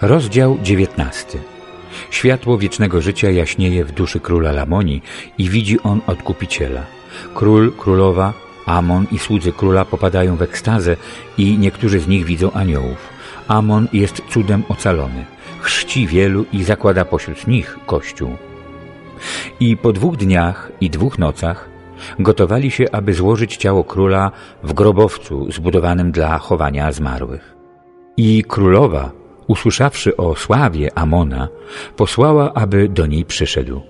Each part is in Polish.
Rozdział dziewiętnasty. Światło wiecznego życia jaśnieje w duszy króla Lamonii i widzi on odkupiciela. Król, królowa, Amon i słudzy króla popadają w ekstazę i niektórzy z nich widzą aniołów. Amon jest cudem ocalony. Chrzci wielu i zakłada pośród nich kościół. I po dwóch dniach i dwóch nocach gotowali się, aby złożyć ciało króla w grobowcu zbudowanym dla chowania zmarłych. I królowa usłyszawszy o sławie Amona, posłała, aby do niej przyszedł.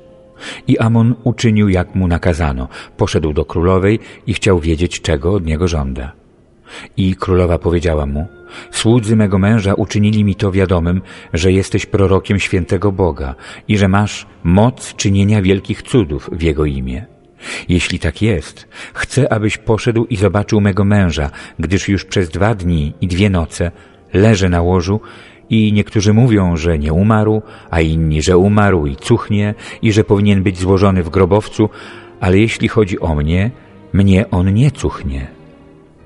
I Amon uczynił, jak mu nakazano. Poszedł do królowej i chciał wiedzieć, czego od niego żąda. I królowa powiedziała mu, słudzy mego męża uczynili mi to wiadomym, że jesteś prorokiem świętego Boga i że masz moc czynienia wielkich cudów w jego imię. Jeśli tak jest, chcę, abyś poszedł i zobaczył mego męża, gdyż już przez dwa dni i dwie noce leży na łożu i niektórzy mówią, że nie umarł, a inni, że umarł i cuchnie i że powinien być złożony w grobowcu, ale jeśli chodzi o mnie, mnie on nie cuchnie.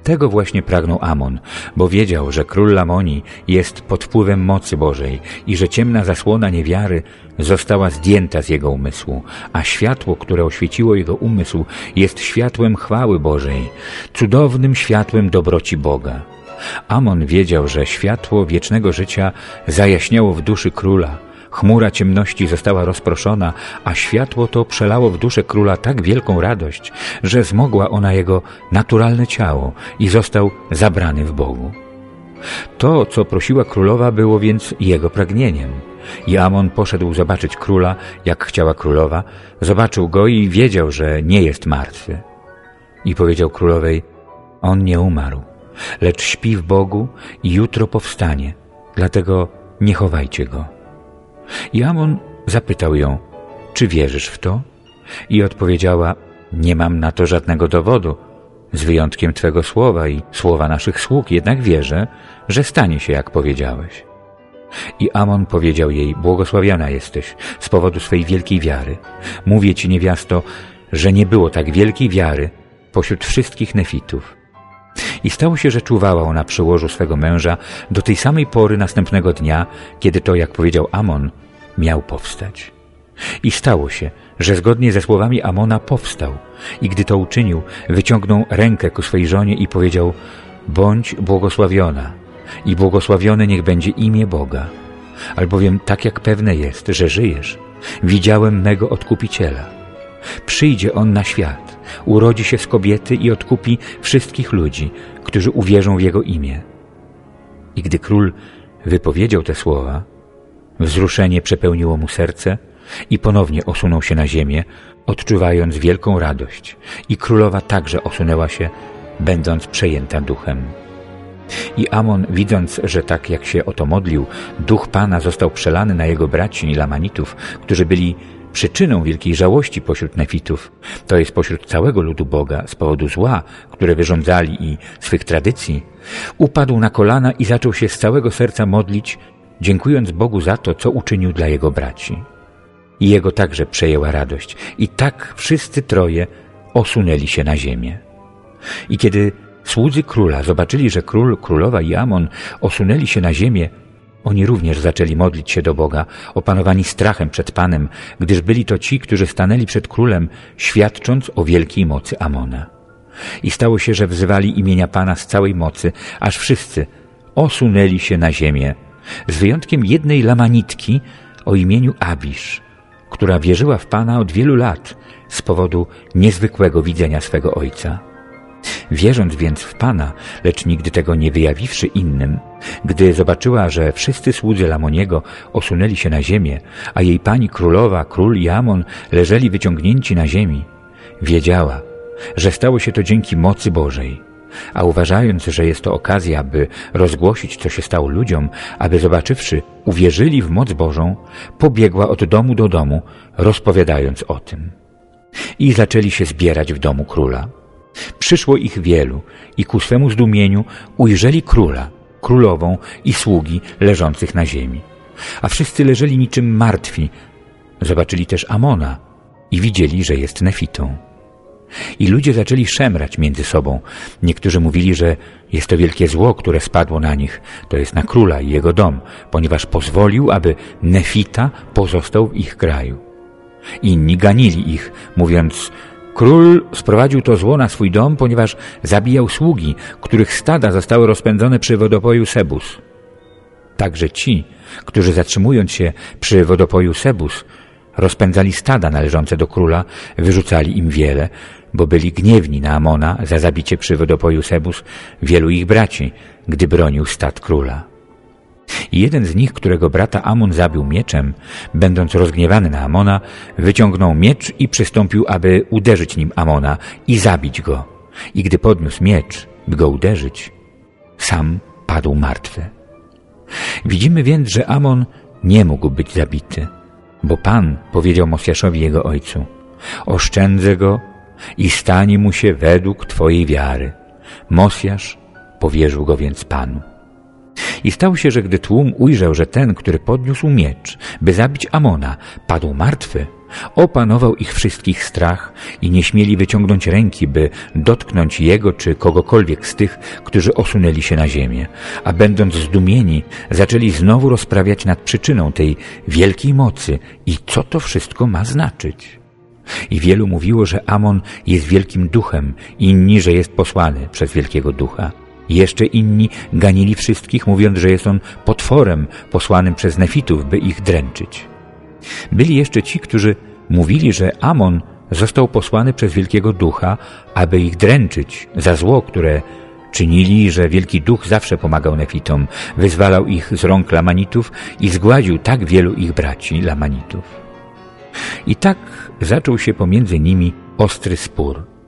Tego właśnie pragnął Amon, bo wiedział, że król Lamonii jest pod wpływem mocy Bożej i że ciemna zasłona niewiary została zdjęta z jego umysłu, a światło, które oświeciło jego umysł, jest światłem chwały Bożej, cudownym światłem dobroci Boga. Amon wiedział, że światło wiecznego życia zajaśniało w duszy króla. Chmura ciemności została rozproszona, a światło to przelało w duszę króla tak wielką radość, że zmogła ona jego naturalne ciało i został zabrany w Bogu. To, co prosiła królowa, było więc jego pragnieniem. I Amon poszedł zobaczyć króla, jak chciała królowa, zobaczył go i wiedział, że nie jest martwy. I powiedział królowej, on nie umarł lecz śpi w Bogu i jutro powstanie, dlatego nie chowajcie go. I Amon zapytał ją, czy wierzysz w to? I odpowiedziała, nie mam na to żadnego dowodu, z wyjątkiem Twego słowa i słowa naszych sług, jednak wierzę, że stanie się, jak powiedziałeś. I Amon powiedział jej, błogosławiona jesteś z powodu swej wielkiej wiary. Mówię Ci, niewiasto, że nie było tak wielkiej wiary pośród wszystkich nefitów. I stało się, że czuwała ona przy łożu swego męża do tej samej pory następnego dnia, kiedy to, jak powiedział Amon, miał powstać. I stało się, że zgodnie ze słowami Amona powstał i gdy to uczynił, wyciągnął rękę ku swej żonie i powiedział Bądź błogosławiona i błogosławione niech będzie imię Boga, albowiem tak jak pewne jest, że żyjesz, widziałem mego Odkupiciela. Przyjdzie On na świat urodzi się z kobiety i odkupi wszystkich ludzi, którzy uwierzą w Jego imię. I gdy król wypowiedział te słowa, wzruszenie przepełniło mu serce i ponownie osunął się na ziemię, odczuwając wielką radość. I królowa także osunęła się, będąc przejęta duchem. I Amon, widząc, że tak jak się o to modlił, duch Pana został przelany na jego braci Lamanitów, którzy byli Przyczyną wielkiej żałości pośród nefitów, to jest pośród całego ludu Boga z powodu zła, które wyrządzali i swych tradycji, upadł na kolana i zaczął się z całego serca modlić, dziękując Bogu za to, co uczynił dla jego braci. I jego także przejęła radość. I tak wszyscy troje osunęli się na ziemię. I kiedy słudzy króla zobaczyli, że król, królowa i Amon osunęli się na ziemię, oni również zaczęli modlić się do Boga, opanowani strachem przed Panem, gdyż byli to ci, którzy stanęli przed królem, świadcząc o wielkiej mocy Amona. I stało się, że wzywali imienia Pana z całej mocy, aż wszyscy osunęli się na ziemię, z wyjątkiem jednej lamanitki o imieniu Abisz, która wierzyła w Pana od wielu lat z powodu niezwykłego widzenia swego ojca. Wierząc więc w Pana, lecz nigdy tego nie wyjawiwszy innym, gdy zobaczyła, że wszyscy słudzy Lamoniego osunęli się na ziemię, a jej pani królowa, król i Amon leżeli wyciągnięci na ziemi, wiedziała, że stało się to dzięki mocy Bożej. A uważając, że jest to okazja, by rozgłosić, co się stało ludziom, aby zobaczywszy, uwierzyli w moc Bożą, pobiegła od domu do domu, rozpowiadając o tym. I zaczęli się zbierać w domu króla. Przyszło ich wielu i ku swemu zdumieniu ujrzeli króla, królową i sługi leżących na ziemi. A wszyscy leżeli niczym martwi. Zobaczyli też Amona i widzieli, że jest nefitą. I ludzie zaczęli szemrać między sobą. Niektórzy mówili, że jest to wielkie zło, które spadło na nich, to jest na króla i jego dom, ponieważ pozwolił, aby Nefita pozostał w ich kraju. Inni ganili ich, mówiąc, Król sprowadził to zło na swój dom, ponieważ zabijał sługi, których stada zostały rozpędzone przy wodopoju Sebus. Także ci, którzy zatrzymując się przy wodopoju Sebus, rozpędzali stada należące do króla, wyrzucali im wiele, bo byli gniewni na Amona za zabicie przy wodopoju Sebus wielu ich braci, gdy bronił stad króla. Jeden z nich, którego brata Amon zabił mieczem, będąc rozgniewany na Amona, wyciągnął miecz i przystąpił, aby uderzyć nim Amona i zabić go. I gdy podniósł miecz, by go uderzyć, sam padł martwy. Widzimy więc, że Amon nie mógł być zabity, bo Pan powiedział Mosjaszowi jego ojcu, oszczędzę go i stanie mu się według Twojej wiary. Mosjasz powierzył go więc Panu. I stało się, że gdy tłum ujrzał, że ten, który podniósł miecz, by zabić Amona, padł martwy, opanował ich wszystkich strach i nie śmieli wyciągnąć ręki, by dotknąć jego czy kogokolwiek z tych, którzy osunęli się na ziemię, a będąc zdumieni, zaczęli znowu rozprawiać nad przyczyną tej wielkiej mocy i co to wszystko ma znaczyć. I wielu mówiło, że Amon jest wielkim duchem, inni, że jest posłany przez wielkiego ducha. Jeszcze inni ganili wszystkich, mówiąc, że jest on potworem posłanym przez nefitów, by ich dręczyć. Byli jeszcze ci, którzy mówili, że Amon został posłany przez Wielkiego Ducha, aby ich dręczyć za zło, które czynili, że Wielki Duch zawsze pomagał nefitom, wyzwalał ich z rąk Lamanitów i zgładził tak wielu ich braci Lamanitów. I tak zaczął się pomiędzy nimi ostry spór.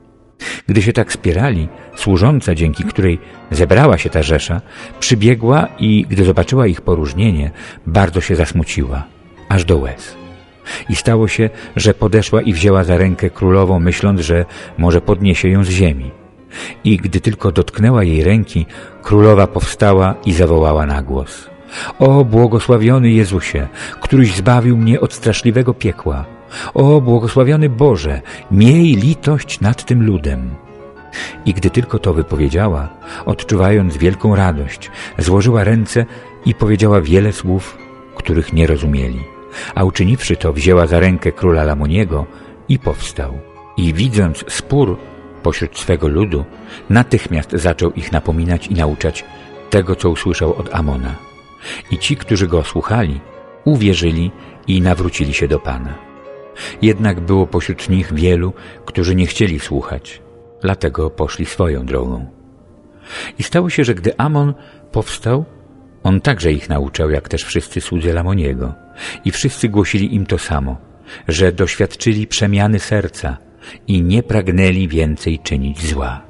Gdy się tak spierali, służąca, dzięki której zebrała się ta rzesza, przybiegła i, gdy zobaczyła ich poróżnienie, bardzo się zasmuciła, aż do łez. I stało się, że podeszła i wzięła za rękę królową, myśląc, że może podniesie ją z ziemi. I gdy tylko dotknęła jej ręki, królowa powstała i zawołała na głos. O błogosławiony Jezusie, któryś zbawił mnie od straszliwego piekła. O błogosławiony Boże, miej litość nad tym ludem. I gdy tylko to wypowiedziała, odczuwając wielką radość, złożyła ręce i powiedziała wiele słów, których nie rozumieli. A uczyniwszy to, wzięła za rękę króla Lamoniego i powstał. I widząc spór pośród swego ludu, natychmiast zaczął ich napominać i nauczać tego, co usłyszał od Amona. I ci, którzy go słuchali, uwierzyli i nawrócili się do Pana. Jednak było pośród nich wielu, którzy nie chcieli słuchać, dlatego poszli swoją drogą. I stało się, że gdy Amon powstał, on także ich nauczał, jak też wszyscy słudzy Lamoniego. I wszyscy głosili im to samo, że doświadczyli przemiany serca i nie pragnęli więcej czynić zła.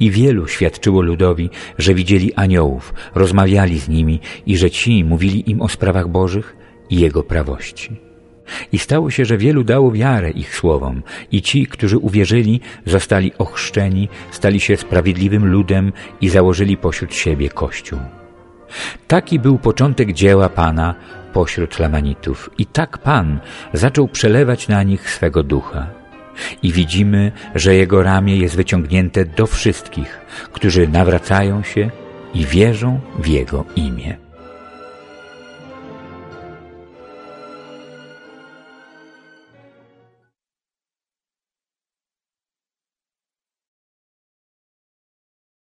I wielu świadczyło ludowi, że widzieli aniołów, rozmawiali z nimi i że ci mówili im o sprawach bożych i Jego prawości. I stało się, że wielu dało wiarę ich słowom i ci, którzy uwierzyli, zostali ochrzczeni, stali się sprawiedliwym ludem i założyli pośród siebie Kościół. Taki był początek dzieła Pana pośród Lamanitów i tak Pan zaczął przelewać na nich swego ducha. I widzimy, że Jego ramię jest wyciągnięte do wszystkich, którzy nawracają się i wierzą w Jego imię.